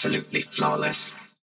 absolutely flawless.